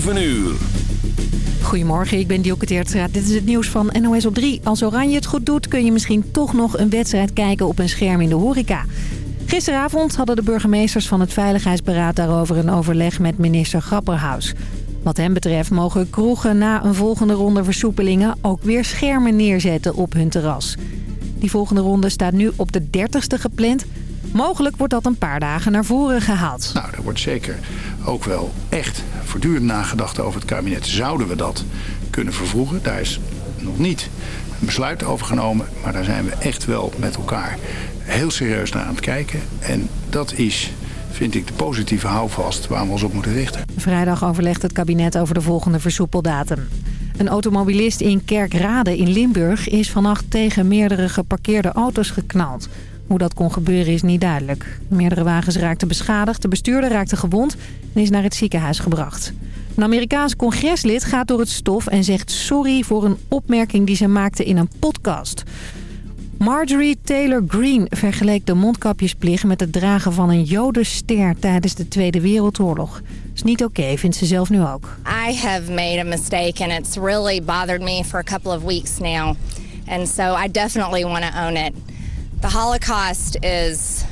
7 uur. Goedemorgen, ik ben Dielke Teertra. Dit is het nieuws van NOS op 3. Als Oranje het goed doet kun je misschien toch nog een wedstrijd kijken op een scherm in de horeca. Gisteravond hadden de burgemeesters van het Veiligheidsberaad daarover een overleg met minister Grapperhaus. Wat hem betreft mogen kroegen na een volgende ronde versoepelingen ook weer schermen neerzetten op hun terras. Die volgende ronde staat nu op de 30ste gepland. Mogelijk wordt dat een paar dagen naar voren gehaald. Nou, er wordt zeker ook wel echt voortdurend nagedacht over het kabinet. Zouden we dat kunnen vervroegen? Daar is nog niet een besluit over genomen. Maar daar zijn we echt wel met elkaar heel serieus naar aan het kijken. En dat is vind ik de positieve houvast waar we ons op moeten richten. Vrijdag overlegt het kabinet over de volgende versoepeldatum. Een automobilist in Kerkrade in Limburg is vannacht tegen meerdere geparkeerde auto's geknald. Hoe dat kon gebeuren is niet duidelijk. Meerdere wagens raakten beschadigd, de bestuurder raakte gewond en is naar het ziekenhuis gebracht. Een Amerikaans congreslid gaat door het stof en zegt sorry voor een opmerking die ze maakte in een podcast. Marjorie Taylor Greene vergeleek de mondkapjesplicht met het dragen van een jodenster tijdens de Tweede Wereldoorlog. Is niet oké, vindt ze zelf nu ook. I have made a mistake and it's really bothered me for a couple of weeks now. And so I definitely want to own it. The Holocaust is...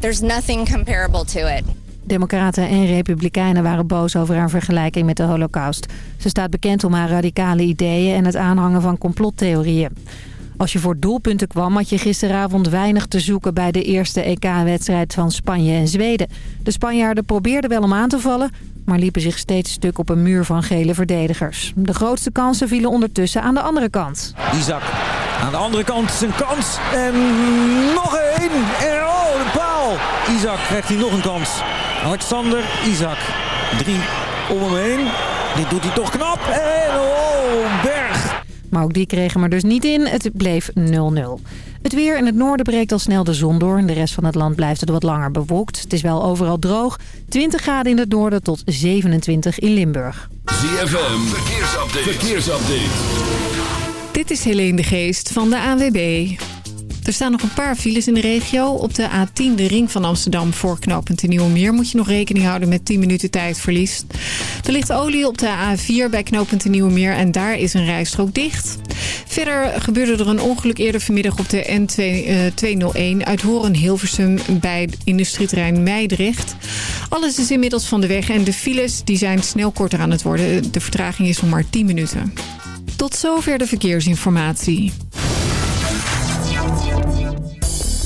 There's nothing comparable to it. Democraten en republikeinen waren boos over haar vergelijking met de holocaust. Ze staat bekend om haar radicale ideeën en het aanhangen van complottheorieën. Als je voor doelpunten kwam had je gisteravond weinig te zoeken bij de eerste EK-wedstrijd van Spanje en Zweden. De Spanjaarden probeerden wel om aan te vallen, maar liepen zich steeds stuk op een muur van gele verdedigers. De grootste kansen vielen ondertussen aan de andere kant. Isaac aan de andere kant zijn kans en nog één. En oh, de paal. Isaac krijgt hij nog een kans. Alexander Isaac. Drie om hem heen. Dit doet hij toch knap. En oh, Berg. Maar ook die kregen er dus niet in. Het bleef 0-0. Het weer in het noorden breekt al snel de zon door. In de rest van het land blijft het wat langer bewolkt. Het is wel overal droog. 20 graden in het noorden tot 27 in Limburg. ZFM, verkeersupdate. verkeersupdate. Dit is Helene de Geest van de ANWB. Er staan nog een paar files in de regio. Op de A10, de ring van Amsterdam voor knooppunt Nieuwe Meer... moet je nog rekening houden met 10 minuten tijdverlies. Er ligt olie op de A4 bij knooppunt Nieuwe Meer... en daar is een rijstrook dicht. Verder gebeurde er een ongeluk eerder vanmiddag op de N201... uit Horen-Hilversum bij industrieterrein Meidrecht. Alles is inmiddels van de weg en de files die zijn snel korter aan het worden. De vertraging is nog maar 10 minuten. Tot zover de verkeersinformatie.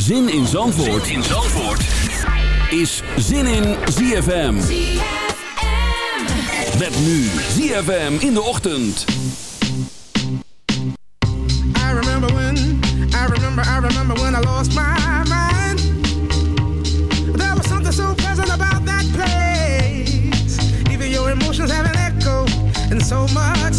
Zin in Zandvoort, in Zandvoort. is Zin in ZFM. Met nu ZFM in de ochtend. I remember when, I remember, I remember when I lost my mind. There was something so pleasant about that place. Even your emotions have an echo in so much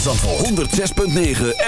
Zandvoort. ZFM Zandvoort. 106.9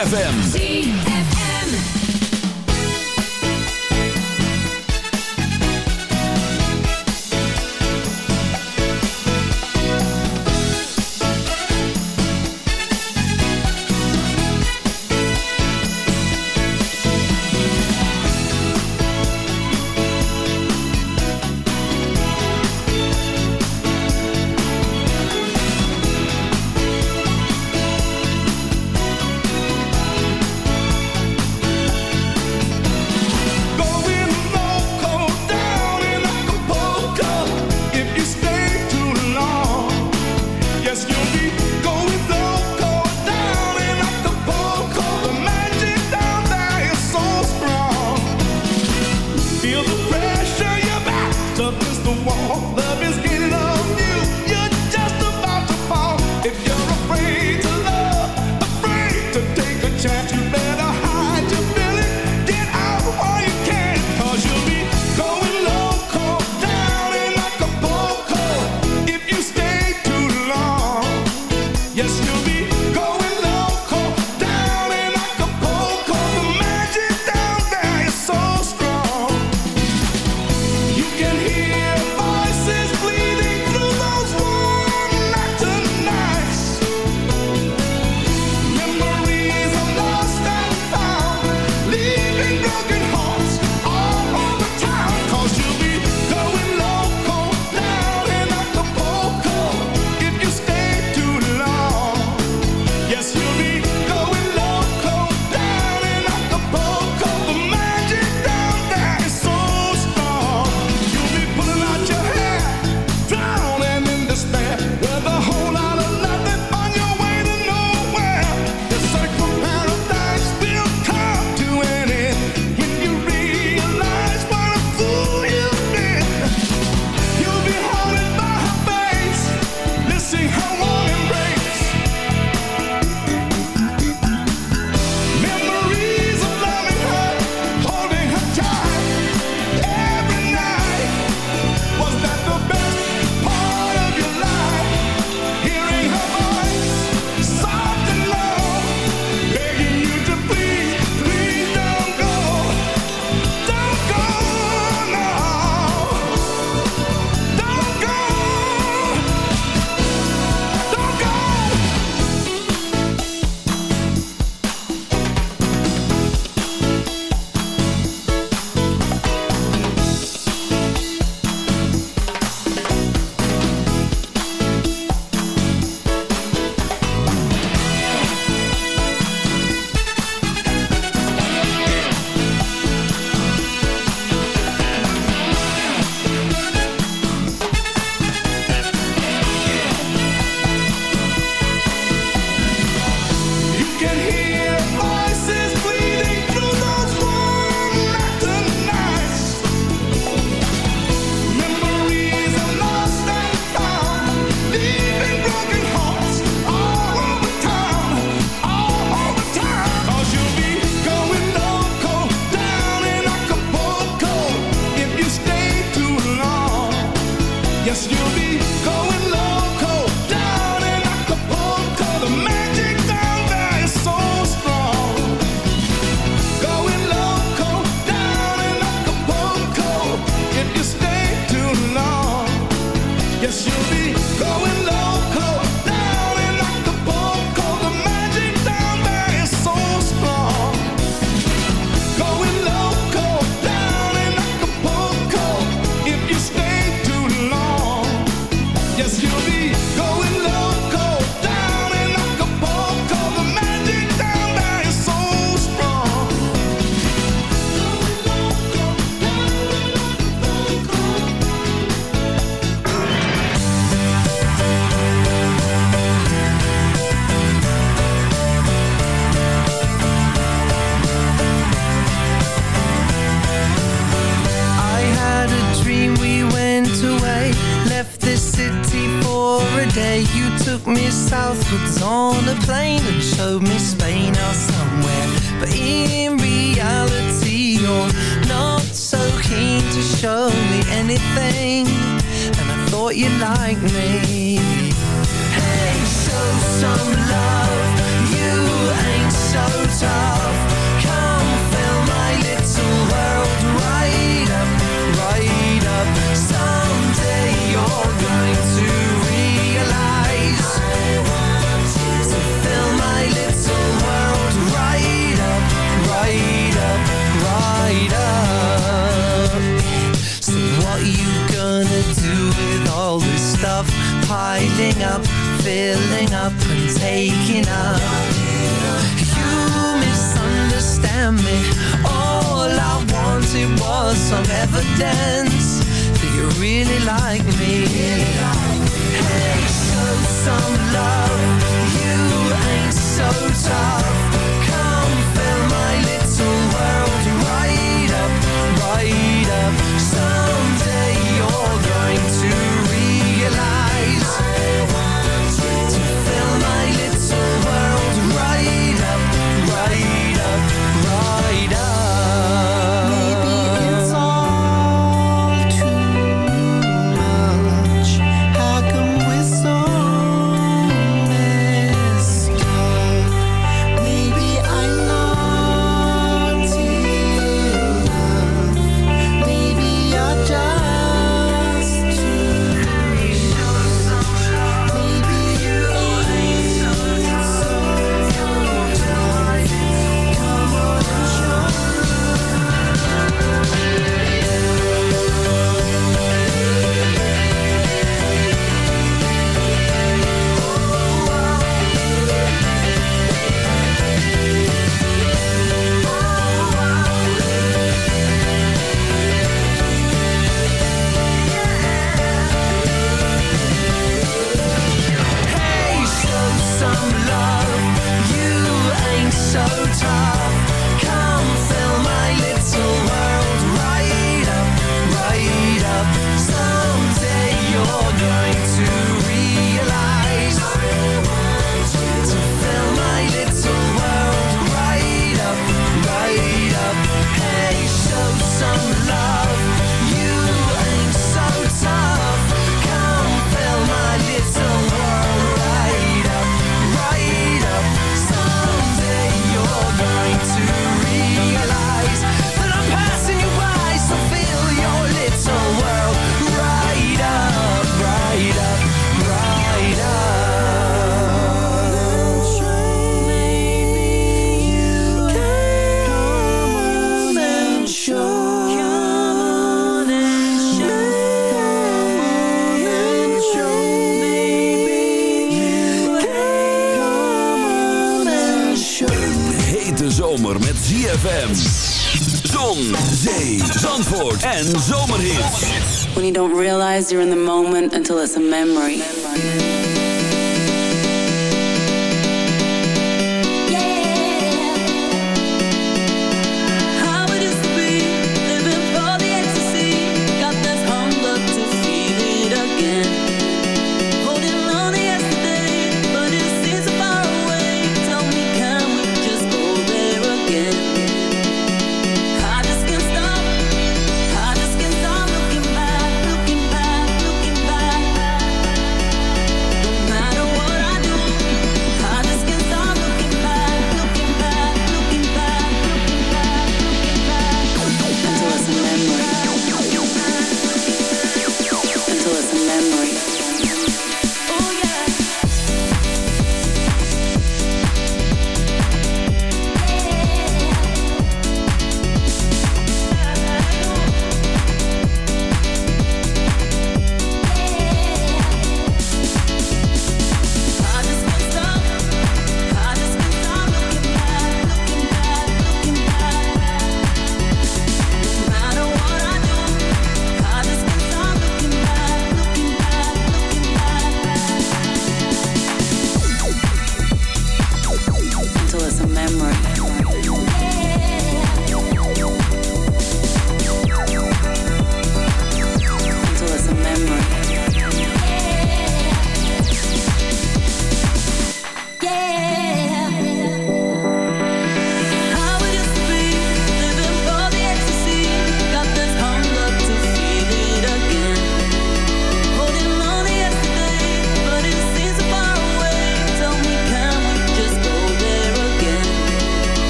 Zandvoort en Zomerhits. When you don't realize you're in the moment until it's a memory.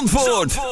Zandvoort.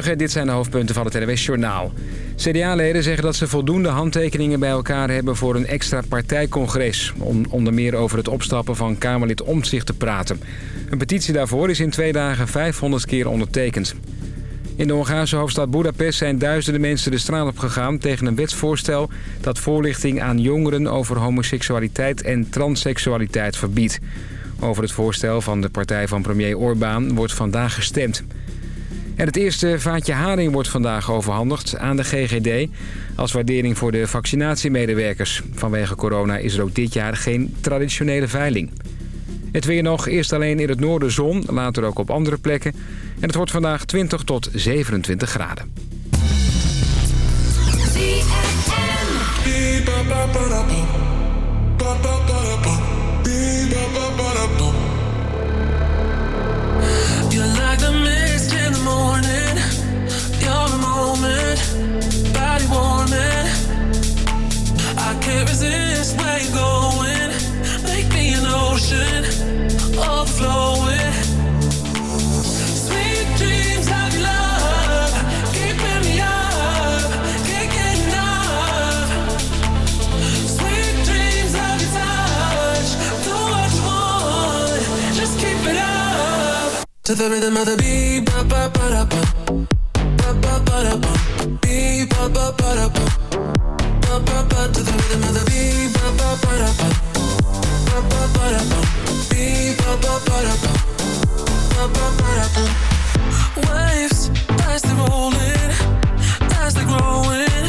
Dit zijn de hoofdpunten van het NWS Journaal. CDA-leden zeggen dat ze voldoende handtekeningen bij elkaar hebben voor een extra partijcongres. Om onder meer over het opstappen van Kamerlid Omtzigt te praten. Een petitie daarvoor is in twee dagen 500 keer ondertekend. In de Hongaarse hoofdstad Budapest zijn duizenden mensen de straat op gegaan... tegen een wetsvoorstel dat voorlichting aan jongeren over homoseksualiteit en transseksualiteit verbiedt. Over het voorstel van de partij van premier Orbán wordt vandaag gestemd. En het eerste vaatje haring wordt vandaag overhandigd aan de GGD... als waardering voor de vaccinatiemedewerkers. Vanwege corona is er ook dit jaar geen traditionele veiling. Het weer nog, eerst alleen in het noorden zon, later ook op andere plekken. En het wordt vandaag 20 tot 27 graden. To the rhythm of the beat, ba ba ba da ba, ba ba ba da ba, beat ba ba ba da ba, ba ba ba. To the rhythm of the beat, ba ba ba da ba, ba ba ba da ba, beat ba ba ba da ba, ba ba ba da ba. Waves as they rolling, as they growing.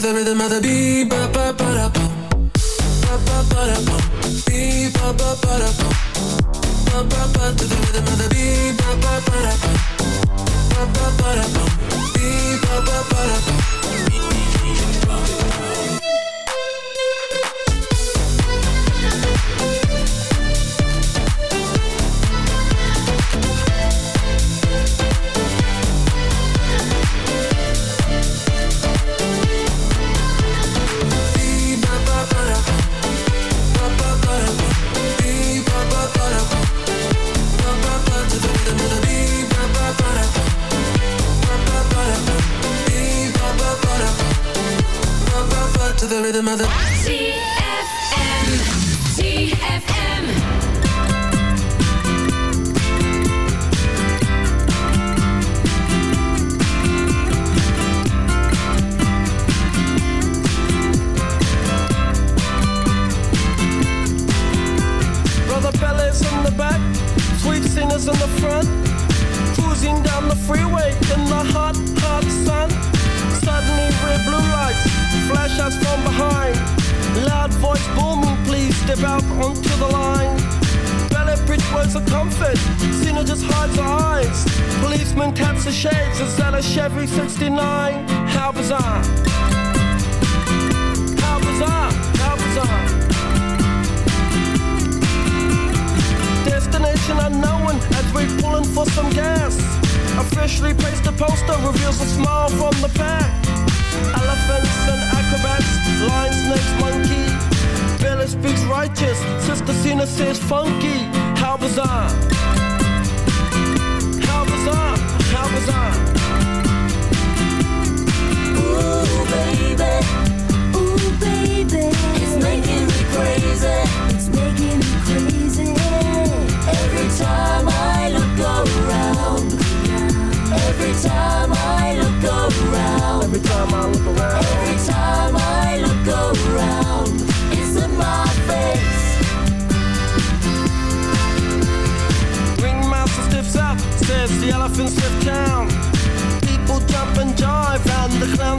the rhythm of pa pa ba pa ba da ba, ba ba ba da ba, beat ba ba ba da ba, pa ba ba to the pa pa ba ba ba da ba, ba ba ba da ba, pa ba ba ba da ba.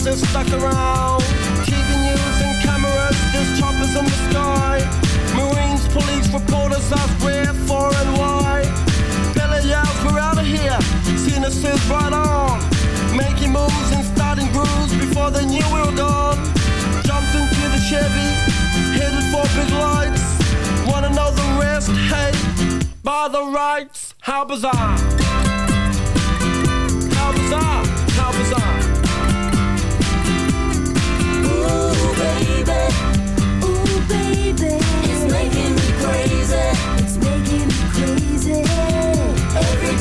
and stuck around. TV news and cameras, there's choppers in the sky. Marines, police, reporters are where, far and wide. Billy we're out of here. Seen us is right on. Making moves and starting grooves before the new world dawn. Jumped into the Chevy, headed for big lights. Wanna know the rest? Hey, by the rights, how bizarre.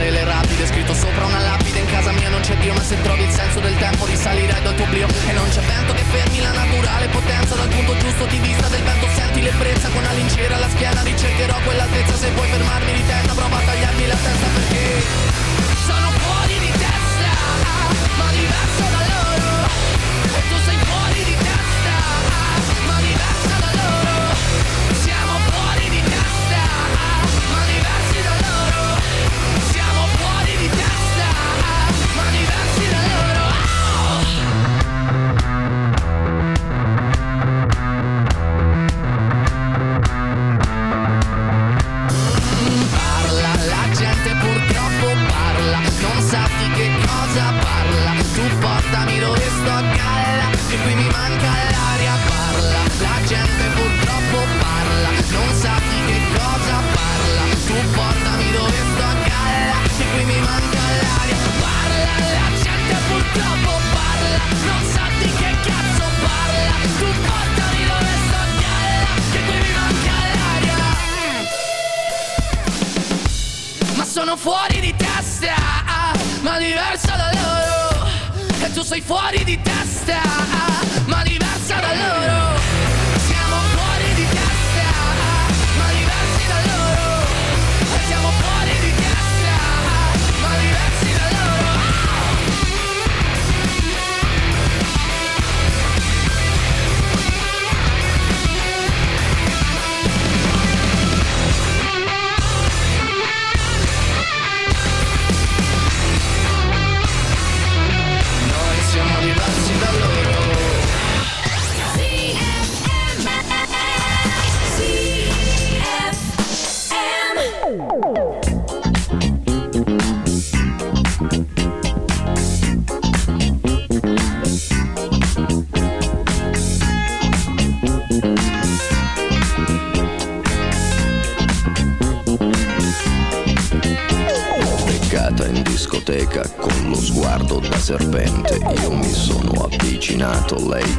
Scalare le rapide. Scritto sopra una lapide, in casa mia non c'è Dio Ma se trovi il senso del tempo risalirai dal tuo oblio. E non c'è vento che fermi la naturale potenza. Dal punto giusto di vista del vento senti l'ebbrezza. Con una lincera alla schiena ricercherò quell'altezza. Se vuoi fermarmi di testa prova a tagliarmi la testa perché Sono fuori di testa, ma diverso da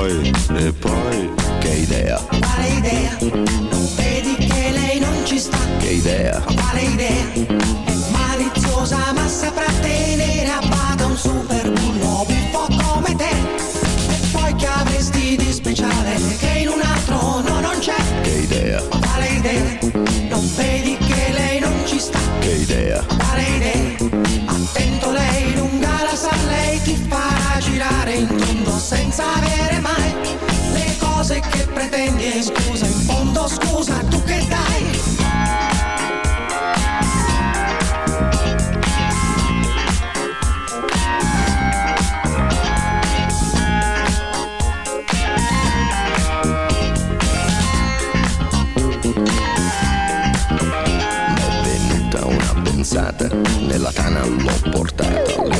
Poi, e poi, che idea, Quale idea? Non vedi che lei non ci sta? che idea, Quale idea? È maliziosa ma saprà tenere a bada un super bullo buffo come te. E poi che avresti di speciale che in un altro no non c'è? che idea, Quale idea? Non vedi che lei non ci sta? che idea, Quale idea? Attento lei lunga la sa, lei ti farà girare in senza avere mai le cose che pretendi. E scusa in fondo scusa tu che dai? È venuta una pensata nella tana l'ho portata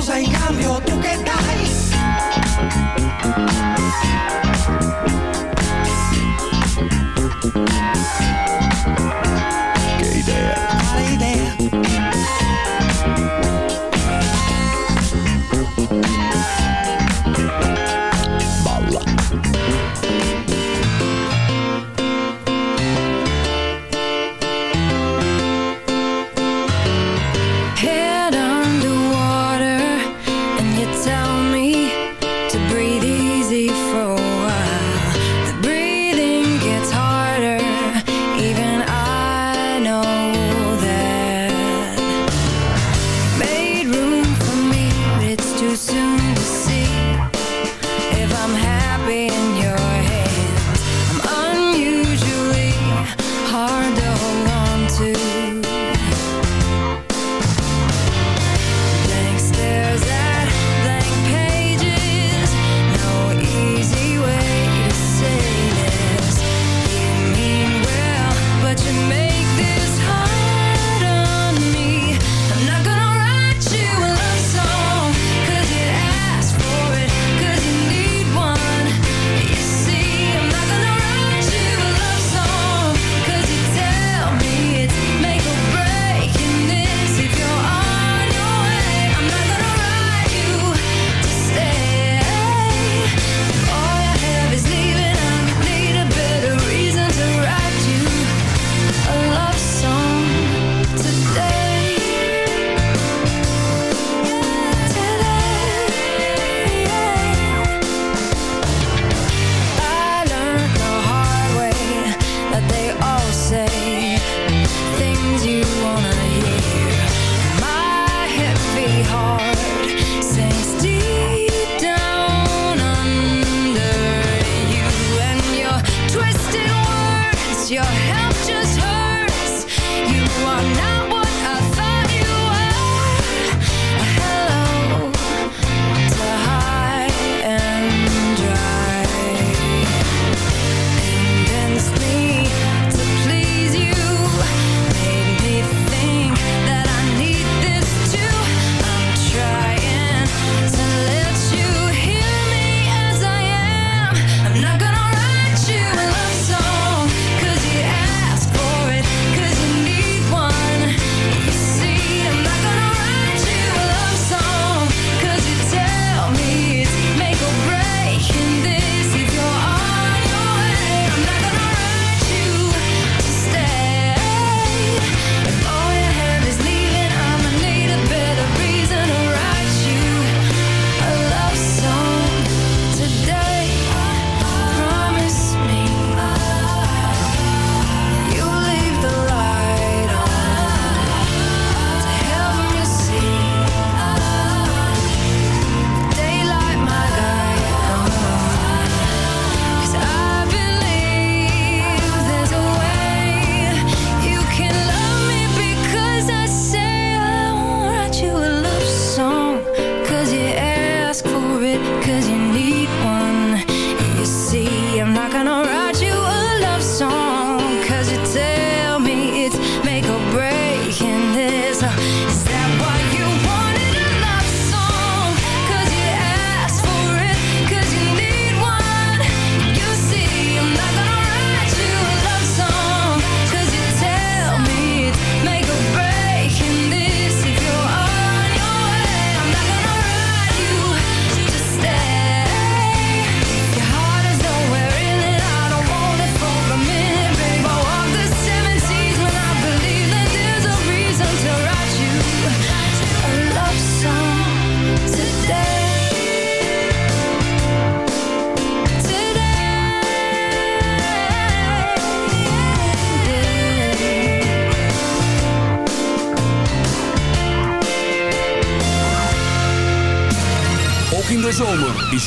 cosa y cambio, tú qué tal.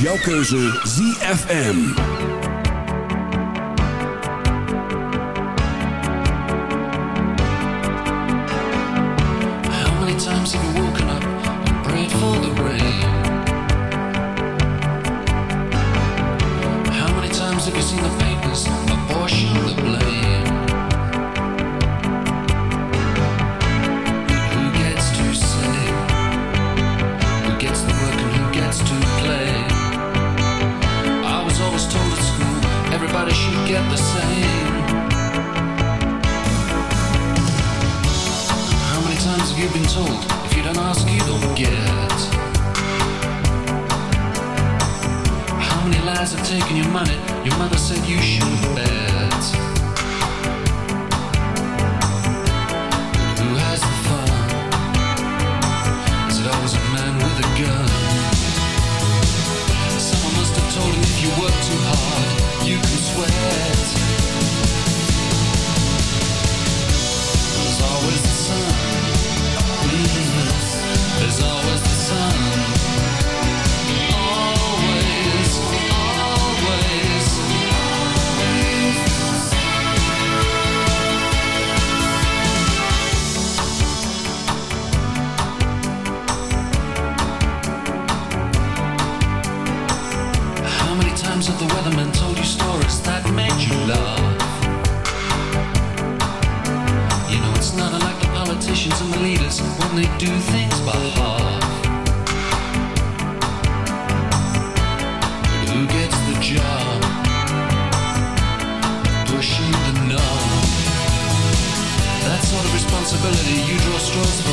jouw keuze ZFM. times that the weatherman told you stories that made you laugh. You know, it's not unlike the politicians and the leaders when they do things by half. But who gets the job? Pushing the knob. That sort of responsibility you draw straws for.